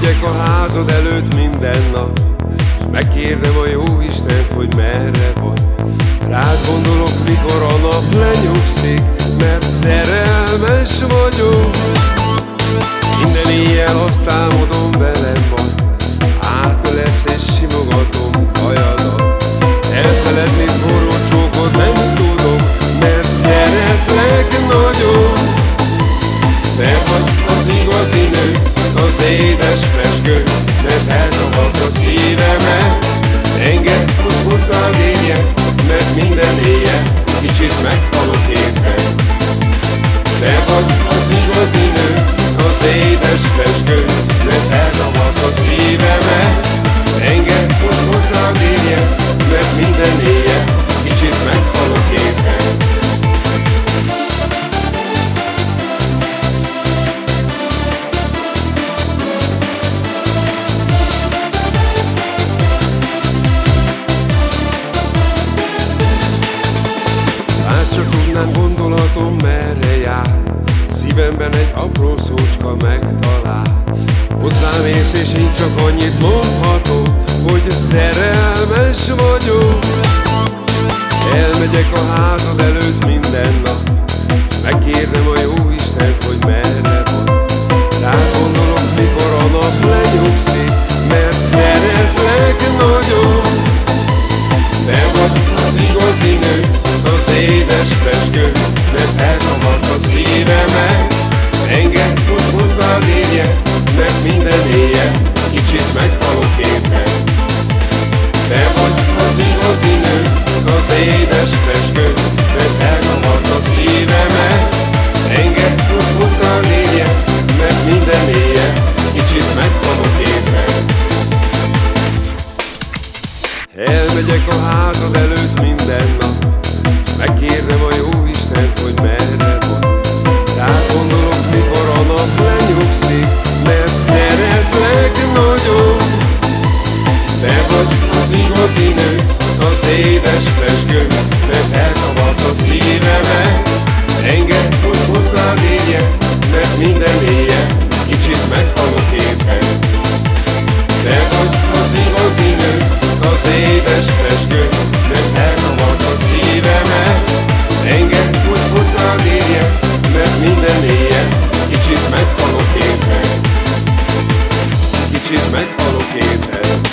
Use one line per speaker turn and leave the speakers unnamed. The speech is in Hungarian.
megyek a házad előtt minden nap, és megkérdem a jó Istent, hogy merre vagy. Rád gondolok, mikor a nap lenyugszik, Hozzád érjek, mert minden éjjel Kicsit meghalok éppen Tudnám gondolatom merre jár? Szívemben egy apró szócska megtalál. Hozzám ész és én csak annyit mondhatom Hogy szerelmes vagyok. Elmegyek a házad előtt minden nap Te vagy az igazi nő, az édes feskő, mert elkavart a szívemet. Engedd, hogy hozzád érjek, mert minden éjjel kicsit meghalok éppen. Elmegyek a házad előtt minden nap a szívemet hogy hozzád érjek, mert minden éjjel Kicsit meghalok éppen te vagy az igazi nő, az édes feskő, mert elkavart a szívemet. Engedd, hogy hozzád érjek, mert minden éjjel kicsit meghalok éppen. Kicsit meghalok éppen.